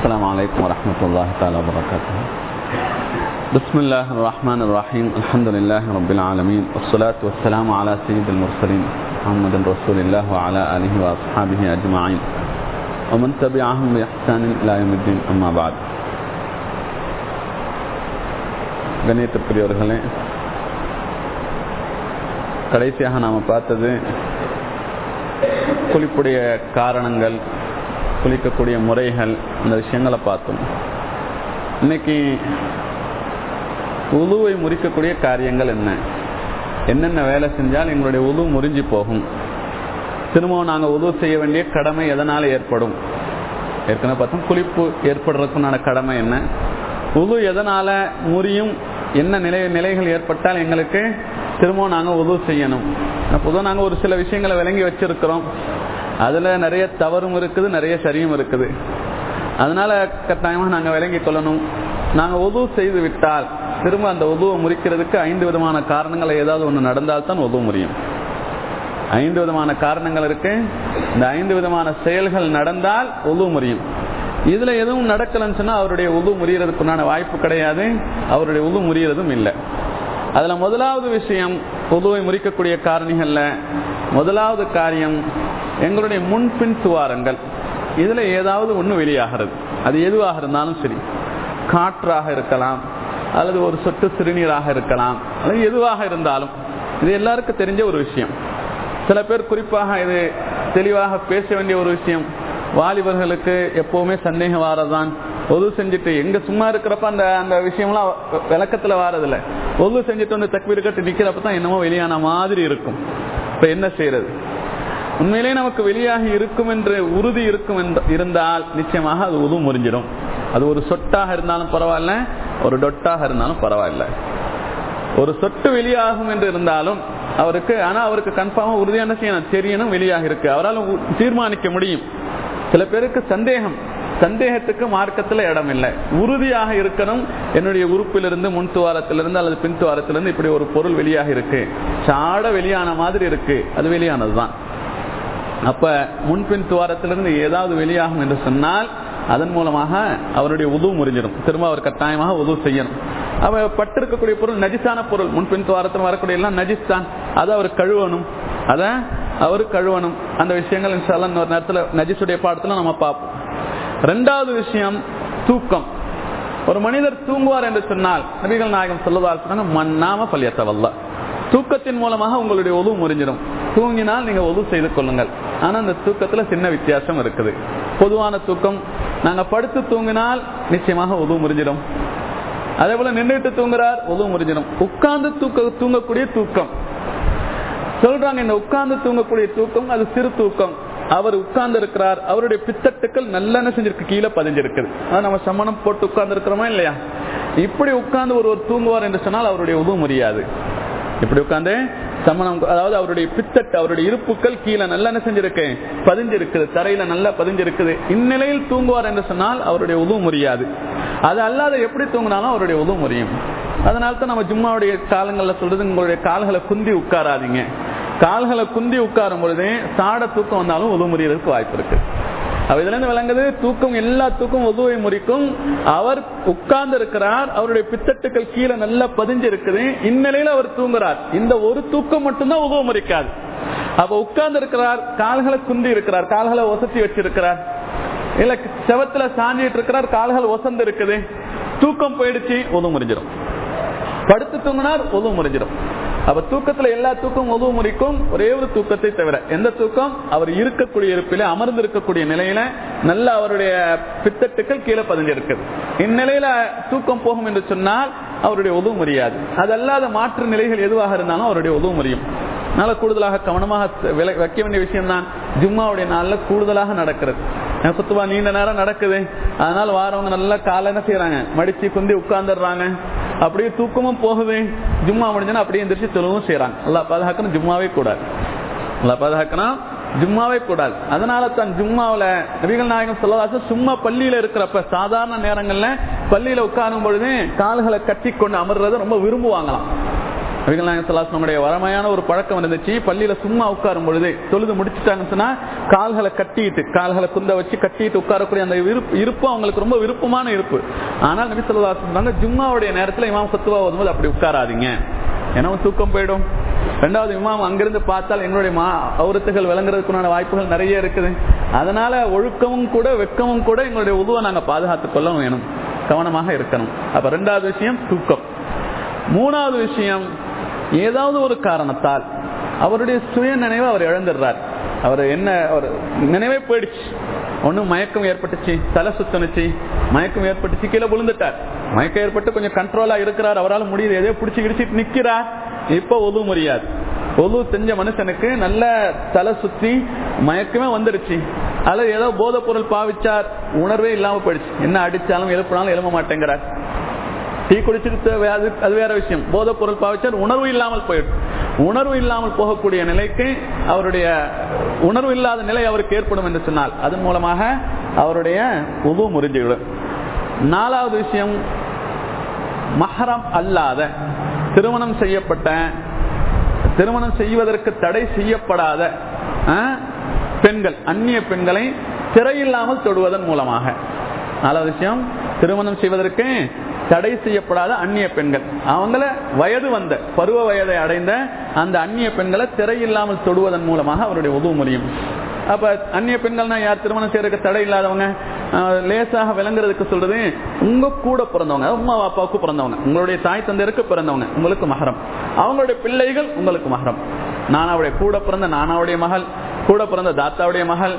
السلام عليكم ورحمة الله تعالى وبركاته بسم الله الرحمن الرحيم الحمد لله رب العالمين والصلاة والسلام على سيد المرسلين محمد رسول الله وعلى آله وأصحابه أجمعين ومن تبعهم بإحسان إلى يوم الدين أما بعد கண்ணியத்திற்குரியவர்களே கடைசியாக நாம் பார்த்தது குளிப்புடைய காரணங்கள் குளிக்கக்கூடிய முறைகள் அந்த விஷயங்களை பார்த்தோம். இன்னைக்கு உழுவை முறிக்கக்கூடிய காரியங்கள் என்ன? என்னென்ன வேலை செஞ்சால் எங்களுடைய உது முறிஞ்சு போகும். திரும்பவும் நாங்கள் உதவு செய்ய வேண்டிய கடமை எதனால் ஏற்படும்? ஏற்கனவே பார்த்தோம் குளிப்பு ஏற்படுறதுக்குண்டான கடமை என்ன? உது எதனால் முறியும்? என்ன நிலை நிலைகள் ஏற்பட்டால் எங்களுக்கு திரும்பவும் நாங்கள் உதவு செய்யணும். பொதுவாக நாங்கள் ஒரு சில விஷயங்களை விளங்கி வச்சிருக்கிறோம். அதில் நிறைய தவறும் இருக்குது நிறைய சரியும் இருக்குது. அதனால கட்டாயமாக நாங்கள் விளங்கி கொள்ளணும். நாங்கள் உதவு செய்து விட்டால் திரும்ப அந்த உதவை முறிக்கிறதுக்கு ஐந்து விதமான காரணங்கள் ஏதாவது ஒன்று நடந்தால் தான் உதவு முடியும் ஐந்து விதமான காரணங்கள் இருக்கு. இந்த ஐந்து விதமான செயல்கள் நடந்தால் உதவு முறியும். இதுல எதுவும் நடக்கலன்னு சொன்னா அவருடைய உது முறியறதுக்குண்டான வாய்ப்பு கிடையாது. அவருடைய உது முறியறதும் இல்லை. அதுல முதலாவது விஷயம் பொதுவை முறிக்கக்கூடிய காரணிகள்ல முதலாவது காரியம் எங்களுடைய முன்பின் துவாரங்கள். இதுல ஏதாவது ஒண்ணு வெளியாகிறது. அது எதுவாக இருந்தாலும் சரி. காற்றாக இருக்கலாம் அல்லது ஒரு சொட்டு சிறுநீராக இருக்கலாம் அல்லது எதுவாக இருந்தாலும். இது எல்லாருக்கும் தெரிஞ்ச ஒரு விஷயம். சில பேர் குறிப்பாக இது தெளிவாக பேச வேண்டிய ஒரு விஷயம். வாலிபர்களுக்கு எப்பவுமே சந்தேகம் வாரதான் பொது செஞ்சுட்டு எங்க சும்மா இருக்கிறப்ப அந்த அந்த விஷயம்லாம் விளக்கத்துல வாரதில்லை. ஒது செஞ்சுட்டு வந்து தக்வீர் கட்டு நிக்கிறப்ப தான் என்னமோ வெளியான மாதிரி இருக்கும். இப்ப என்ன செய்யறது? உண்மையிலே நமக்கு வெளியாகி இருக்கும் என்று உறுதி இருக்கும் இருந்தால் நிச்சயமாக அது உது முறிஞ்சிடும். அது ஒரு சொட்டாக இருந்தாலும் பரவாயில்ல ஒரு டொட்டாக இருந்தாலும் பரவாயில்ல. ஒரு சொட்டு வெளியாகும் என்று இருந்தாலும் அவருக்கு ஆனா அவருக்கு கன்ஃபார்மா உறுதியான செய்யணும்? தெரியணும் வெளியாக இருக்கு. அவரால் தீர்மானிக்க முடியும். சில பேருக்கு சந்தேகம். சந்தேகத்துக்கு மார்க்கத்தில் இடம் இல்லை உறுதியாக இருக்கணும். என்னுடைய உறுப்பிலிருந்து முன் துவாரத்திலிருந்து அல்லது பின் துவாரத்திலிருந்து இப்படி ஒரு பொருள் வெளியாக இருக்கு. சாட வெளியான மாதிரி இருக்கு. அது வெளியானதுதான். அப்ப முன்பின் துவாரத்திலிருந்து ஏதாவது வெளியாகும் என்று சொன்னால் அதன் மூலமாக அவருடைய உதவு முறிஞ்சிடும். திரும்ப அவர் கட்டாயமாக உதவு செய்யணும். அவ பட்டிருக்கக்கூடிய பொருள் நஜிசான பொருள். முன்பின் துவாரத்தில் வரக்கூடிய எல்லாம் நஜிஸ் தான் அதை அவர் கழுவணும். அத அவரு கழுவணும். அந்த விஷயங்கள் இன்னொரு நேரத்தில் நஜிசுடைய பாடத்துல நம்ம பார்ப்போம். ரெண்டாவது விஷயம் தூக்கம். ஒரு மனிதர் தூங்குவார் என்று சொன்னால் நபிகள் நாயகம் சொல்லுவார் மண்ணாம பள்ளியத்தவல்ல தூக்கத்தின் மூலமாக உங்களுடைய உதவு முறிஞ்சிடும். தூங்கினால் நீங்க உதவு செய்து கொள்ளுங்கள். ஆனா அந்த தூக்கத்துல சின்ன வித்தியாசம் இருக்குது. பொதுவான தூக்கம் நாங்க படுத்து தூங்கினால் நிச்சயமாக உதவு முறிஞ்சிடும். அதே போல நின்றுட்டு தூங்குறார் உதவு முறிஞ்சிடும். உட்கார்ந்து தூக்க தூங்கக்கூடிய தூக்கம். சொல்றாங்க இந்த உட்கார்ந்து தூங்கக்கூடிய தூக்கம் அது சிறு தூக்கம். அவர் உட்கார்ந்து இருக்கிறார் அவருடைய பித்தட்டுக்கள் நல்லெண்ணெய் செஞ்சிருக்கு. கீழே பதிஞ்சிருக்குது நம்ம சமணம் போட்டு உட்கார்ந்து இருக்கிறோமா இல்லையா? இப்படி உட்கார்ந்து ஒருவர் தூங்குவார் என்று சொன்னால் அவருடைய உதவு முடியாது இப்படி உட்கார்ந்து சமணம் அதாவது அவருடைய பித்தட்டு அவருடைய இருப்புக்கள் கீழே நல்ல செஞ்சிருக்கு. பதிஞ்சிருக்குது. தரையில நல்லா பதிஞ்சிருக்குது. இந்நிலையில் தூங்குவார் என்று சொன்னால் அவருடைய உதவு முடியாது அது அல்லாத எப்படி தூங்கினாலும் அவருடைய உதவு முடியும் அதனால தான் நம்ம ஜும்மாவுடைய காலங்களில் சொல்றது உங்களுடைய கால்களை குந்தி உட்காராதீங்க. கால்களை குந்தி உட்காரும் பொழுது சாட தூக்கம் வந்தாலும் உதவு முறியறதுக்கு வாய்ப்பு இருக்கு. இதுல இருந்து விளங்குது தூக்கம் எல்லா தூக்கம் உதவை முறிக்கும் அவர் உட்கார்ந்து இருக்கிறார் அவருடைய பித்தட்டுக்கள் கீழே நல்லா பதிஞ்சு இருக்குது. இந்நிலையில அவர் தூங்குறார். இந்த ஒரு தூக்கம் மட்டும்தான் உதவ முறிக்காது அப்ப உட்கார்ந்து இருக்கிறார் கால்களை குந்தி இருக்கிறார் கால்களை ஒசத்தி வச்சிருக்கிறார். இல்ல செவத்துல சாஞ்சிட்டு இருக்கிறார் கால்கள் ஒசந்து இருக்குது. தூக்கம் போயிடுச்சு உதவு முறிஞ்சிடும் படுத்து தூங்கினார் உதவு முறிஞ்சிடும் அப்ப தூக்கத்துல எல்லா தூக்கம் உதவு முறைக்கும் ஒரே ஒரு தூக்கத்தை தவிர எந்த தூக்கம்? அவர் இருக்கக்கூடிய இருப்பில அமர்ந்து இருக்கக்கூடிய நிலையில நல்ல அவருடைய பித்தட்டுக்கள் கீழே பதிஞ்சிருக்குது இந்நிலையில தூக்கம் போகும் என்று சொன்னால் அவருடைய உதவு முடியாது அது அல்லாத மாற்று நிலைகள் எதுவாக இருந்தாலும் அவருடைய உதவு முடியும் அதனால கூடுதலாக கவனமாக வைக்க வேண்டிய விஷயம் தான் ஜும்மாவுடைய நாள்ல கூடுதலாக நடக்கிறது. சுத்துவா நீண்ட நேரம் நடக்குது. அதனால வாரவங்க நல்லா காலை என்ன செய்யறாங்க மடிச்சு குந்தி உட்கார்ந்துடுறாங்க. அப்படியே தூக்கமும் போகவே ஜும்மா முடிஞ்சனா அப்படியே எந்திரிச்சு தொழுவும் செய்யறாங்க அல்லா பாதுகாக்கணும் ஜும்மாவே கூடாது. நல்லா பாதுகாக்கணும் ஜும்மாவே கூடாது. அதனால தான் ஜும்மாவில நபிகள் நாயகம் சொல்லதாச சும்மா பள்ளியில இருக்கிறப்ப சாதாரண நேரங்கள்ல பள்ளியில உட்காரும் பொழுது கால்களை கட்டி கொண்டு அமர்றத ரொம்ப விரும்புவாங்களாம். நம்முடைய வரமையான ஒரு பழக்கம் இருந்துச்சு. பள்ளியில சும்மா உட்காரும் பொழுது தொழுது முடிச்சுட்டாங்கன்னு சொன்னா கால்களை கட்டிட்டு கால்களை குந்த வச்சு கட்டிட்டு உட்காரக்கூடிய அந்த இருப்பு அவங்களுக்கு ரொம்ப விருப்பமான இருப்பு. ஆனால் நபி சொல்லா சொன்னாங்க ஜும்மாவுடைய நேரத்துல இமாம் சத்துவா வரும்போது அப்படி உட்காராதீங்க. ஏன்னா தூக்கம் போயிடும். ரெண்டாவது இமாம் அங்கிருந்து பார்த்தால் என்னுடைய மா அவுரத்துகள் விளங்குறதுக்குண்டான வாய்ப்புகள் நிறைய இருக்குது. அதனால ஒழுக்கமும் கூட வெக்கமும் கூட எங்களுடைய உதவை நாங்கள் பாதுகாத்துக் கொள்ள வேணும். கவனமாக இருக்கணும். அப்ப ரெண்டாவது விஷயம் தூக்கம். மூணாவது விஷயம் ஏதாவது ஒரு காரணத்தால் அவருடைய சுய நினைவை அவர் இழந்துடுறார். அவர் என்ன அவர் நினைவே போயிடுச்சு. ஒன்னும் மயக்கம் ஏற்பட்டுச்சு தலை சுத்தனுச்சு. மயக்கம் ஏற்பட்டுச்சு கீழே விழுந்துட்டார். மயக்கம் ஏற்பட்டு கொஞ்சம் கண்ட்ரோலா இருக்கிறார். அவரால் முடியுது. எதையோ பிடிச்சி கிடிச்சிட்டு நிக்கிறார். இப்ப ஒது முடியாது ஒது செஞ்ச மனுஷனுக்கு நல்ல தலை சுத்தி மயக்கமே வந்துடுச்சு. அல்லது ஏதோ போதை பொருள் பாவிச்சார். உணர்வே இல்லாம போயிடுச்சு. என்ன அடிச்சாலும் எழுப்பினாலும் எழுப்ப மாட்டேங்கிறார். டீ குடிச்சிட்டு அது அது வேற விஷயம் போதை பொருள் பாவிச்சார் உணர்வு இல்லாமல் போயிடும் உணர்வு இல்லாமல் போகக்கூடிய நிலைக்கு அவருடைய உணர்வு இல்லாத நிலை அவருக்கு ஏற்படும் என்று சொன்னால் அதன் மூலமாக அவருடைய உது முறிஞ்சுவிடும் நாலாவது விஷயம் மஹரம் அல்லாத திருமணம் செய்யப்பட்ட திருமணம் செய்வதற்கு தடை செய்யப்படாத பெண்கள் அந்நிய பெண்களை திரையில்லாமல் தொடுவதன் மூலமாக நாலாவது விஷயம் திருமணம் செய்வதற்கு தடை செய்யப்படாத அந்நிய பெண்கள். அவங்கள வயது வந்த பருவ வயதை அடைந்த அந்த அந்நிய பெண்களை திரையில்லாமல் தொடுவதன் மூலமாக அவருடைய உதவு முடியும் அப்ப அந்நிய பெண்கள்னா யார் திருமணம் செய்யறதுக்கு தடை இல்லாதவங்க? லேசாக விளங்குறதுக்கு சொல்றது உங்க கூட பிறந்தவங்க உமா அப்பாவுக்கு பிறந்தவங்க உங்களுடைய தாய் தந்தையருக்கு பிறந்தவங்க உங்களுக்கு மகரம். அவங்களுடைய பிள்ளைகள் உங்களுக்கு மகரம். நானாவுடைய கூட பிறந்த நானாவுடைய மகள் கூட பிறந்த தாத்தாவுடைய மகள்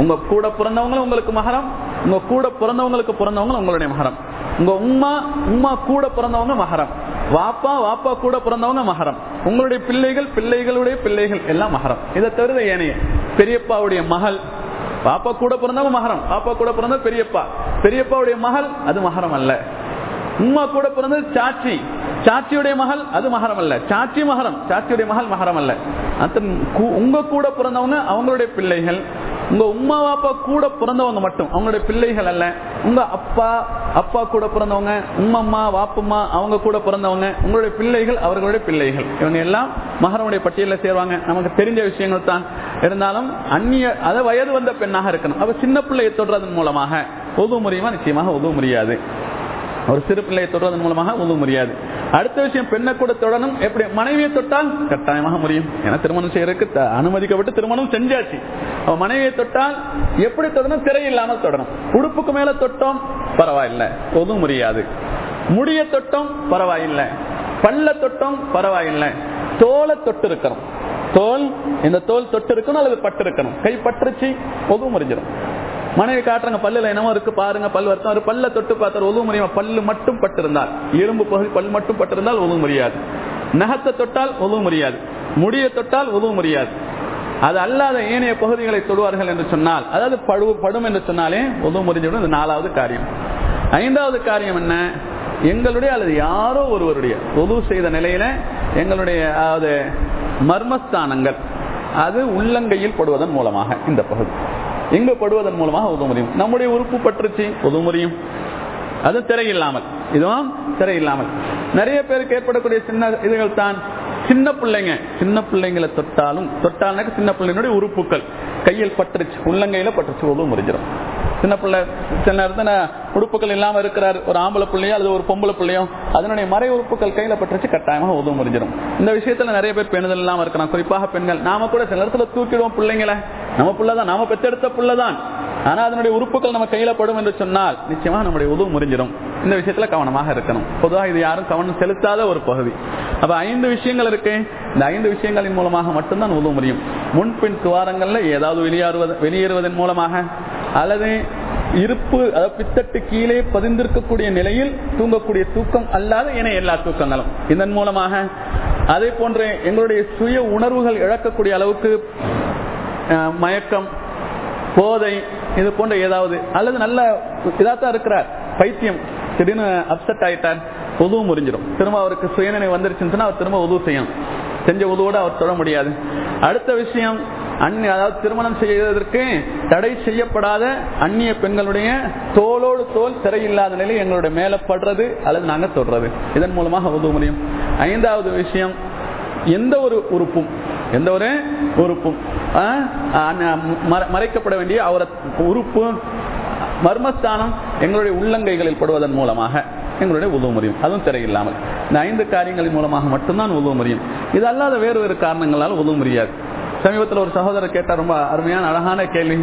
உங்க கூட பிறந்தவங்களும் உங்களுக்கு மகரம் உங்க கூட பிறந்தவங்களுக்கு பிறந்தவங்களும் உங்களுடைய மகரம். உங்க உமா உமா கூட பிறந்தவங்க மகரம் வாப்பா வாப்பா கூட பிறந்தவங்க மகரம் உங்களுடைய பிள்ளைகள் பிள்ளைகளுடைய பிள்ளைகள் எல்லாம் மகரம் இதை தவிர ஏனைய. பெரியப்பாவுடைய மகள் பாப்பா கூட பிறந்தவங்க மகரம் பாப்பா கூட பிறந்த பெரியப்பா. பெரியப்பாவுடைய மகள் அது மகரம் அல்ல. உமா கூட பிறந்தது சாச்சி சாச்சியுடைய மகள் அது மகரம் அல்ல. சாச்சி மகரம் சாச்சியுடைய மகள் மகரம் அல்ல. உங்க கூட பிறந்தவங்க அவங்களுடைய பிள்ளைகள் உங்க உமா அப்பா கூட பிறந்தவங்க மட்டும் அவங்களுடைய பிள்ளைகள் அல்ல. உங்க அப்பா அப்பா கூட பிறந்தவங்க உம்மம்மா வாப்பம்மா அவங்க கூட பிறந்தவங்க உங்களுடைய பிள்ளைகள் அவர்களுடைய பிள்ளைகள். இவங்க எல்லாம் மகரமுடைய பட்டியலில் சேருவாங்க. நமக்கு தெரிஞ்ச விஷயங்கள் தான். இருந்தாலும் அந்நிய அதை வயது வந்த பெண்ணாக இருக்கணும். அப்ப சின்ன பிள்ளையை தொடுறதன் மூலமாக உதவு முடியுமா நிச்சயமாக உதவு முடியாது ஒரு சிறு பிள்ளையை தொடர்றதன் மூலமாக உதவ முடியாது அடுத்த விஷயம் பெண்ணை கூட தொடணும். எப்படி? மனைவியை தொட்டால் கட்டாயமாக முடியும். ஏன்னா திருமணம் செய்யறதுக்கு அனுமதிக்கப்பட்டு திருமணம் செஞ்சாச்சு. மனைவியை தொட்டால் எப்படி தொடணும்? திரை இல்லாமல் தொடணும். உடுப்புக்கு மேல தொட்டோம் பரவாயில்லை. பொது முடியாது. முடிய தொட்டம் பரவாயில்லை. பல்ல தொட்டம் பரவாயில்லை. தோலை தொட்டு இருக்கிறோம் தோல் இந்த தோல் தொட்டு இருக்கணும் அல்லது பட்டு இருக்கணும் கை பற்றுச்சு உதவு முறிஞ்சிடும். மனைவி காட்டுறாங்க பல்லுல என்னமோ இருக்கு பாருங்க பல் வருத்தம். பல்ல தொட்டு பார்த்தார் ஒழுங்கு முடியுமா பல்லு மட்டும் பட்டிருந்தால் எலும்பு பகுதி பல் மட்டும் பட்டிருந்தால் ஒழுங்கு முடியாது நகத்தை தொட்டால் ஒழுங்கு முடியாது முடிய தொட்டால் ஒழுங்கு முடியாது அது அல்லாத ஏனைய பகுதிகளை தொடுவார்கள் என்று சொன்னால் அதாவது படு படும் என்று சொன்னாலே ஒழுங்கு முறிஞ்சிவிடும். இது நாலாவது காரியம். ஐந்தாவது காரியம் என்ன? எங்களுடைய அல்லது யாரோ ஒருவருடைய உதவு செய்த நிலையில எங்களுடைய அதாவது மர்மஸ்தானங்கள் அது உள்ளங்கையில் படுவதன் மூலமாக இந்த பகுதி. எங்க படுவதன் மூலமாக உதவ முடியும். நம்முடைய உறுப்பு பற்றுச்சு உதவ முடியும். அது திரையில்லாமல். இதுவும் திரையில்லாமல். நிறைய பேருக்கு ஏற்படக்கூடிய சின்ன இதுகள் தான். சின்ன பிள்ளைங்க சின்ன பிள்ளைங்களை தொட்டாலும் தொட்டாலுக்கு சின்ன பிள்ளைங்களுடைய உறுப்புகள். கையில் பற்றுச்சு உள்ளங்கையில பற்றுச்சு உதவ முடிஞ்சிடும். சின்ன பிள்ளை சில நேரத்தில் உறுப்புகள் இல்லாம இருக்கிறார். ஒரு ஆம்பளை பிள்ளையோ அல்லது ஒரு பொம்பளை பிள்ளையோ அதனுடைய மறை உறுப்புகள் கையில பட்டுருச்சு கட்டாயமாக உதவும் முடிஞ்சிடும். இந்த விஷயத்துல நிறைய பேர் பெண்கள் இல்லாம இருக்கிறான் குறிப்பாக பெண்கள். நாம கூட சில நேரத்துல தூக்கிடுவோம் பிள்ளைங்களை. நம்ம பிள்ளைதான் நாம பெத்தெடுத்த பிள்ளைதான். ஆனா அதனுடைய உறுப்புகள் நம்ம கையில படும் என்று சொன்னால் நிச்சயமா நம்முடைய உதவு முறிஞ்சிடும். இந்த விஷயத்துல கவனமாக இருக்கணும். பொதுவாக இது யாரும் கவனம் செலுத்தாத ஒரு பகுதி. அப்ப ஐந்து விஷயங்கள் இருக்கு. இந்த ஐந்து விஷயங்களின் மூலமாக மட்டும்தான் உதவு முடியும் முன்பின் துவாரங்கள்ல ஏதாவது வெளியேறுவது வெளியேறுவதன் மூலமாக அல்லது இருப்பு அதாவது பித்தட்டு கீழே பதிந்திருக்கக்கூடிய நிலையில் தூங்கக்கூடிய தூக்கம் அல்லாத என எல்லா தூக்கங்களும். இதன் மூலமாக அதே போன்ற எங்களுடைய சுய உணர்வுகள் இழக்கக்கூடிய அளவுக்கு மயக்கம் போதை இது போன்ற ஏதாவது அல்லது நல்ல இதாத்தான் இருக்கிறார் பைத்தியம் திடீர்னு அப்செட் ஆயிட்டார் உதவும் முறிஞ்சிடும். திரும்ப அவருக்கு சுயநினை வந்துருச்சுன்னு அவர் திரும்ப உதவு செய்யணும். செஞ்ச உதவோட அவர் தொட முடியாது. அடுத்த விஷயம் அந்நிய அதாவது திருமணம் செய்வதற்கு தடை செய்யப்படாத அந்நிய பெண்களுடைய தோளோடு தோல் திரையில்லாத நிலை எங்களுடைய மேல படுறது அல்லது நாங்கள் தொடுறது. இதன் மூலமாக உதவ முடியும் ஐந்தாவது விஷயம் எந்த ஒரு உறுப்பும் எந்த ஒரு உறுப்பும் மறைக்கப்பட வேண்டிய அவர உறுப்பு மர்மஸ்தானம் எங்களுடைய உள்ளங்கைகளில் படுவதன் மூலமாக எங்களுடைய உதவ முடியும் அதுவும் திரையில்லாமல் இந்த ஐந்து காரியங்களின் மூலமாக மட்டும்தான் உதவ முடியும் இது அல்லாத வேறு வேறு காரணங்களால் உதவ முடியாது சமீபத்தில் ஒரு சகோதரர் கேட்டா ரொம்ப அருமையான அழகான கேள்வி.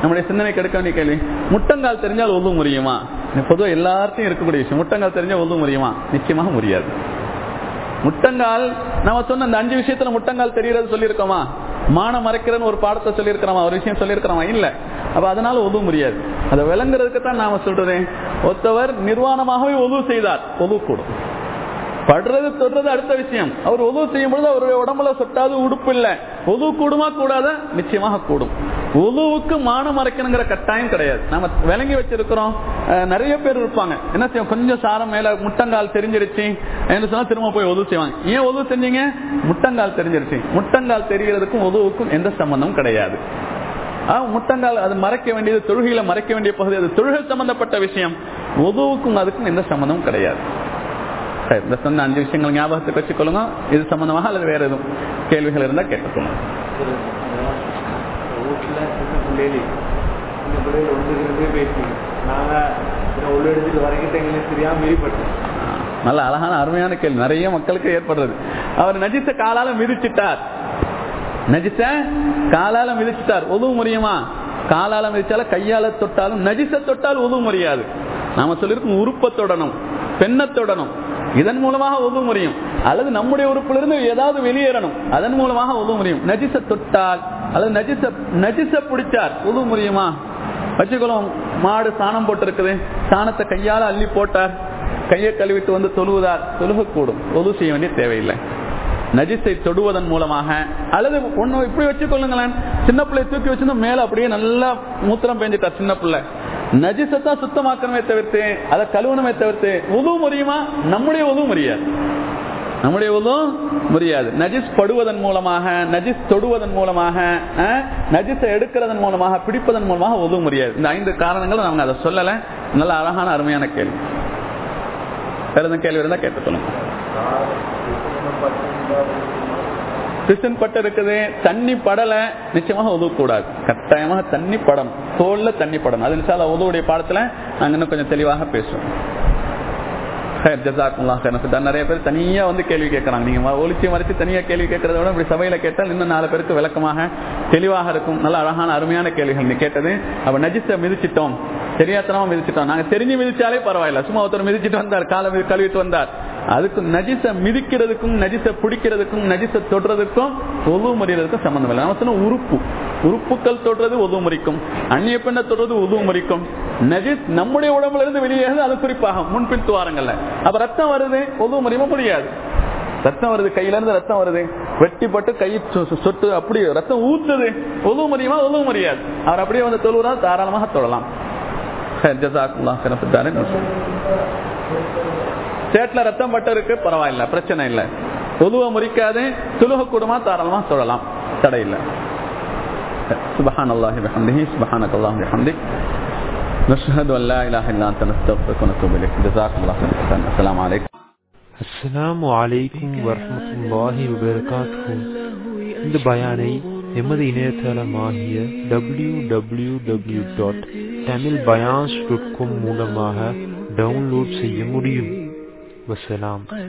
நம்முடைய சிந்தனை கெடுக்க வேண்டிய கேள்வி. முட்டங்கால் தெரிஞ்சால் உதவ முடியுமா பொதுவாக எல்லார்ட்டையும் இருக்கக்கூடிய விஷயம். முட்டங்கால் தெரிஞ்சால் உதவ முடியுமா நிச்சயமாக முடியாது முட்டங்கால் நம்ம சொன்ன அந்த அஞ்சு விஷயத்துல முட்டங்கால் தெரியறது சொல்லியிருக்கோமா? மான மறைக்கிறன்னு ஒரு பாடத்தை சொல்லியிருக்கிறோமா? ஒரு விஷயம் சொல்லியிருக்கிறோமா? இல்ல. அப்ப அதனால ஒது முடியாது. அதை விளங்குறதுக்கு தான் நாம சொல்றேன் ஒருத்தவர் நிர்வாணமாகவே ஒது செய்தார். ஒது கூடும். படுறது தொடுறது அடுத்த விஷயம். அவர் உதவு செய்யும் பொழுது அவருடைய உடம்புல சொட்டாது உடுப்பு இல்ல. உதவு கூடுமா கூடாத? நிச்சயமாக கூடும். உழுவுக்கு மானம் மறைக்கணுங்கிற கட்டாயம் கிடையாது. நம்ம விளங்கி வச்சிருக்கிறோம். அஹ், நிறைய பேர் இருப்பாங்க. என்ன செய்யும்? கொஞ்சம் சாரம் மேல முட்டங்கால் தெரிஞ்சிருச்சு. என்ன சொன்னா திரும்ப போய் உதவு செய்வாங்க. ஏன் உதவு செஞ்சீங்க? முட்டங்கால் தெரிஞ்சிருச்சு. முட்டங்கால் தெரியறதுக்கும் உதவுக்கும் எந்த சம்பந்தமும் கிடையாது. முட்டங்கால் அது மறைக்க வேண்டியது தொழுகையில மறைக்க வேண்டிய பகுதி அது தொழுகை சம்பந்தப்பட்ட விஷயம். உதவுக்கும் அதுக்கும் எந்த சம்பந்தமும் கிடையாது. சரி, இந்த சொன்ன அஞ்சு விஷயங்கள் ஞாபகத்துக்கு வச்சுக்கொள்ளுங்க. இது சம்பந்தமாக அல்லது வேற எதுவும் கேள்விகள் இருந்தா கேட்டுக்கொள்ளுங்க. வீட்டில் சின்ன பிள்ளைகளி சின்ன பிள்ளைகள் ஒன்று ரெண்டே நாங்கள் உள்ள எடுத்துட்டு வரைக்கும் எங்களுக்கு தெரியாமல் மீறிப்பட்டோம் நல்ல அழகான அருமையான கேள்வி. நிறைய மக்களுக்கு ஏற்படுறது. அவர் நஜித்த காலால மிதிச்சிட்டார். நஜித்த காலால மிதிச்சிட்டார். உதவு முடியுமா காலால மிதிச்சாலும் கையால தொட்டாலும் நஜிச தொட்டால் உதவு முடியாது நாம சொல்லியிருக்கோம் உறுப்பை தொடணும் பெண்ணை தொடணும். இதன் மூலமாக ஒது முடியும். அல்லது நம்முடைய உறுப்பிலிருந்து ஏதாவது வெளியேறணும். அதன் மூலமாக ஒது முடியும். நஜிச தொட்டால் அல்லது நஜிச நஜிச பிடிச்சார் ஒது முடியுமா? வச்சுக்கொள்ளும் மாடு சாணம் போட்டிருக்குது. சாணத்தை கையால அள்ளி போட்டார். கையை கழுவிட்டு வந்து தொழுவதார் தொழுகக்கூடும். ஒது செய்ய வேண்டிய தேவையில்லை. நஜிஸை தொடுவதன் மூலமாக அல்லது ஒண்ணு இப்படி வச்சுக்கொள்ளுங்களேன். சின்ன பிள்ளை தூக்கி வச்சிருந்தா மேல அப்படியே நல்லா மூத்திரம் பெஞ்சிட்டார் சின்ன பிள்ளை. நஜிசத்தா சுத்தமாக்கணுமே தவிர்த்து அதை கழுவணுமே தவிர்த்து உது முடியுமா? நம்முடைய உதவும் முடியாது. நம்முடைய உதவும் முடியாது. நஜிஸ் படுவதன் மூலமாக நஜிஸ் தொடுவதன் மூலமாக அஹ், நஜிஸை எடுக்கிறதன் மூலமாக பிடிப்பதன் மூலமாக உதவும் முடியாது. இந்த ஐந்து காரணங்களும் நாங்கள் அதை சொல்லல. நல்ல அழகான அருமையான கேள்வி. வேற எதுவும் கேள்வி இருந்தா கேட்டுக்கணும் பிசன் பட்டு இருக்குது தண்ணி படல நிச்சயமாக உதவக்கூடாது கட்டாயமாக தண்ணி படம் தோல்ல தண்ணி படம் அது நிச்சயம் உதவுடைய பாடத்துல நாங்க இன்னும் கொஞ்சம் தெளிவாக பேசுவோம். எனக்கு நிறைய பேர் தனியா வந்து கேள்வி கேட்கறாங்க நீங்க ஒளிச்சு மறைச்சு தனியா கேள்வி கேட்கறத விட இப்படி சபையில கேட்டால் இன்னும் நாலு பேருக்கு விளக்கமாக தெளிவாக இருக்கும். நல்ல அழகான அருமையான கேள்விகள் நீ கேட்டது. அப்ப நஜிச மிதிச்சிட்டோம். தெரியாத்தனமா மிதிச்சிட்டோம். நாங்க தெரிஞ்சு மிதிச்சாலே பரவாயில்ல. சும்மா ஒருத்தர் மிதிச்சிட்டு வந்தார் காலம் கழுவிட்டு வந்தார். அதுக்கும் நஜிச மிதிக்கிறதுக்கும் நஜிச பிடிக்கிறதுக்கும் நஜிச தொடுறதுக்கும் ஒது முறையிறதுக்கும் சம்பந்தம் இல்லை. நம்ம சொன்ன உறுப்பு. உறுப்புக்கள் தொடுறது ஒது முறிக்கும். அந்நிய பெண்ணை தொடுறது ஒது முறிக்கும். நஜிஸ் நம்முடைய உடம்புல இருந்து வெளியேறது அது குறிப்பாக முன்பின் துவாரங்கள்ல. அப்ப ரத்தம் வருது ஒது முறியுமா முடியாது ரத்தம் வருது கையில இருந்து ரத்தம் வருது. வெட்டிப்பட்டு கை சொட்டு அப்படி ரத்தம் ஊத்துது. ஒது முறையுமா ஒது முடியாது அவர் அப்படியே வந்து தொழுவதா தாராளமாக தொழலாம். ஜசாக்குல்லா கனப்புத்தானே சேட்ல ரத்தம் பட்டு இருக்கு பரவாயில்ல பிரச்சனை இல்ல பொதுவா முறிக்காது துலுக கூடுமா தாராளமா சொல்லலாம் தடை இல்ல سبحان الله بحمده سبحانك اللهم وبحمدك نشهد ان لا اله الا انت نستغفرك ونتوب اليك جزاكم الله خيرا السلام عليكم அஸ்ஸலாமு அலைக்கும் வரஹ்மத்துல்லாஹி வபரகாத்துஹு இந்த பயானை எமது இணையதளமாகிய W W W dot Tamil bayans dot com மூலமாக டவுன்லோட் செய்ய முடியும் والسلام. طيب.